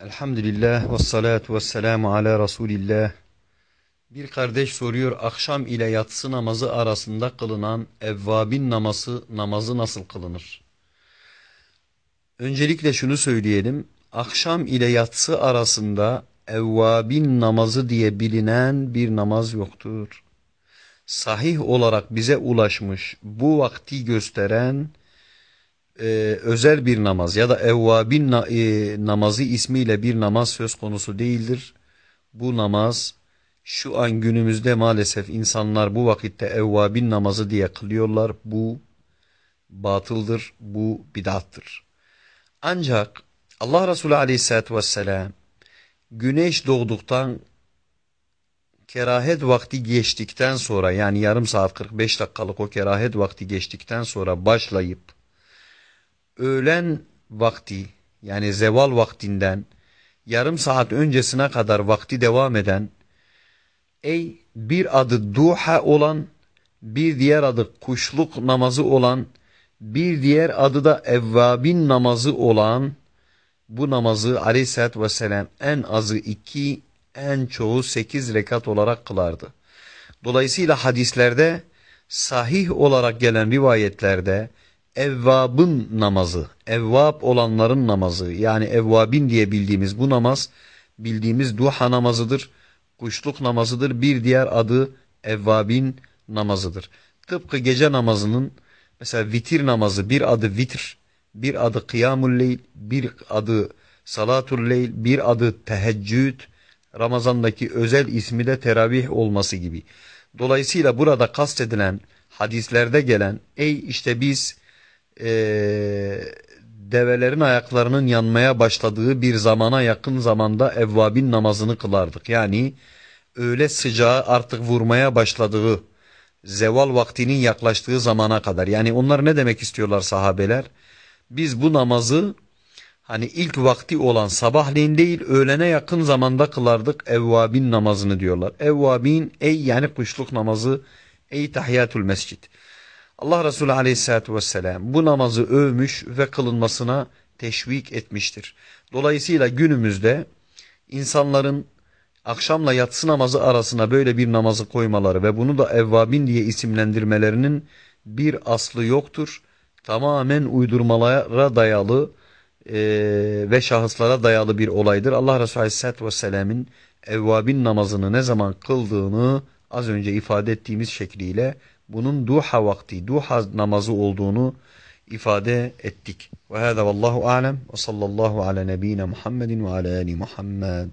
Elhamdülillah ve salatu ve selamu ala Resulillah. Bir kardeş soruyor akşam ile yatsı namazı arasında kılınan evvabin namazı, namazı nasıl kılınır? Öncelikle şunu söyleyelim. Akşam ile yatsı arasında evvabin namazı diye bilinen bir namaz yoktur. Sahih olarak bize ulaşmış bu vakti gösteren e, özel bir namaz ya da evvabin na, e, namazı ismiyle bir namaz söz konusu değildir. Bu namaz şu an günümüzde maalesef insanlar bu vakitte evvabin namazı diye kılıyorlar. Bu batıldır, bu bidattır. Ancak Allah Resulü aleyhissalatü vesselam güneş doğduktan kerahet vakti geçtikten sonra yani yarım saat 45 dakikalık o kerahet vakti geçtikten sonra başlayıp öğlen vakti yani zeval vaktinden yarım saat öncesine kadar vakti devam eden ey bir adı duha olan bir diğer adı kuşluk namazı olan bir diğer adı da evvabin namazı olan bu namazı aleyhissalatü vesselam en azı iki en çoğu sekiz rekat olarak kılardı. Dolayısıyla hadislerde sahih olarak gelen rivayetlerde evvabın namazı, evvab olanların namazı yani evvabin diye bildiğimiz bu namaz bildiğimiz duha namazıdır, kuşluk namazıdır. Bir diğer adı evvabin namazıdır. Tıpkı gece namazının mesela vitir namazı bir adı vitr, bir adı kıyamul leyl, bir adı salatul leyl, bir adı teheccüd, Ramazandaki özel ismi de teravih olması gibi. Dolayısıyla burada kastedilen hadislerde gelen ey işte biz e, develerin ayaklarının yanmaya başladığı bir zamana yakın zamanda evvabin namazını kılardık. Yani öyle sıcağı artık vurmaya başladığı zeval vaktinin yaklaştığı zamana kadar. Yani onlar ne demek istiyorlar sahabeler? Biz bu namazı hani ilk vakti olan sabahleyin değil öğlene yakın zamanda kılardık evvabin namazını diyorlar. Evvabin ey yani kuşluk namazı ey tahiyatul mescid. Allah Resulü aleyhissalatü vesselam bu namazı övmüş ve kılınmasına teşvik etmiştir. Dolayısıyla günümüzde insanların akşamla yatsı namazı arasına böyle bir namazı koymaları ve bunu da evvabin diye isimlendirmelerinin bir aslı yoktur. Tamamen uydurmalara dayalı e, ve şahıslara dayalı bir olaydır. Allah Resulü Aleyhisselatü Vesselam'ın evvabin namazını ne zaman kıldığını az önce ifade ettiğimiz şekliyle bunun duha vakti, duha namazı olduğunu ifade ettik. Ve hâzâ vallahu alem ve sallallahu ala nebine Muhammedin ve ala Muhammed.